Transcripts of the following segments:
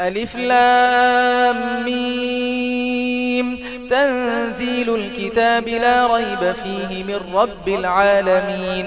ألف لام ميم. تنزيل الكتاب لا ريب فيه من رب العالمين.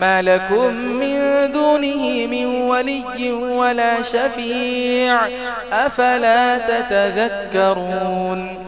ما لكم من دونه من ولي ولا شفيع أفلا تتذكرون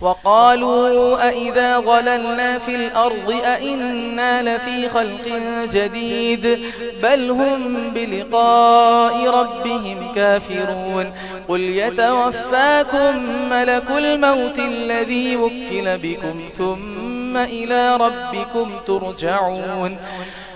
وقالوا أئذا غللنا في الأرض أئنا لفي خلق جديد بل هم بلقاء ربهم كافرون قل يتوفاكم ملك الموت الذي وكل بكم ثم إلى ربكم ترجعون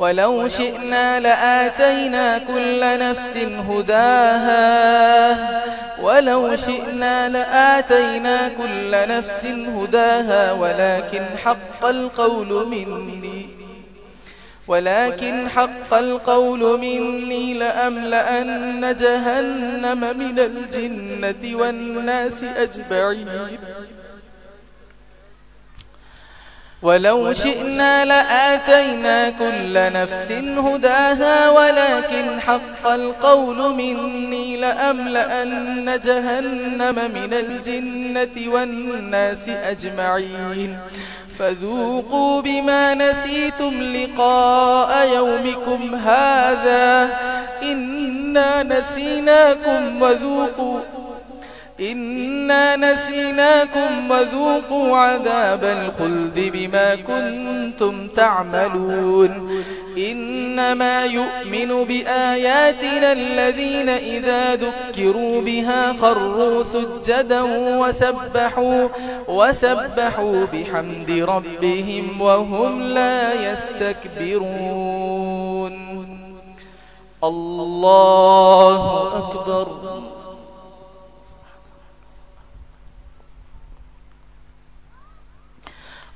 ولو شئنا لآتينا كل نفس هداها. ولو شئنا لآتينا كل نفس هداها. ولكن حق القول مني. ولكن حق القول مني لأملأن جهنم من الجنة والناس أجمعين. ولو شئنا لآتينا كل نفس هداها ولكن حق القول مني لأملأن جهنم من الجنة والناس أجمعين. فذوقوا بما نسيتم لقاء يومكم هذا إنا نسيناكم وذوقوا إنا نسيناكم وذوقوا عذاب الخلد بما كنتم تعملون إنما يؤمن بآياتنا الذين إذا ذكروا بها خروا سجدا وسبحوا, وسبحوا بحمد ربهم وهم لا يستكبرون الله أكبر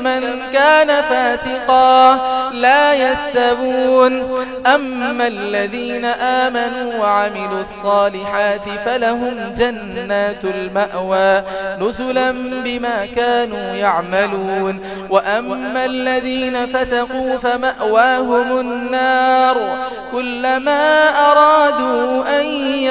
من كان فاسقا لا يستبون أما الذين آمنوا وعملوا الصالحات فلهم جنات المأوى نزلا بما كانوا يعملون. وأما الذين فسقوا فمأواهم النار. كلما أرادوا أن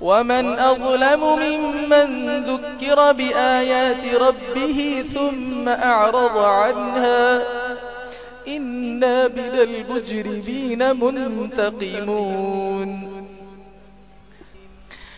ومن أظلم ممن ذكر بآيات ربه ثم أعرض عنها إنا بلا المجرمين منتقمون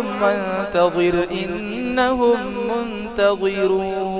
منتظر إنهم منتظرون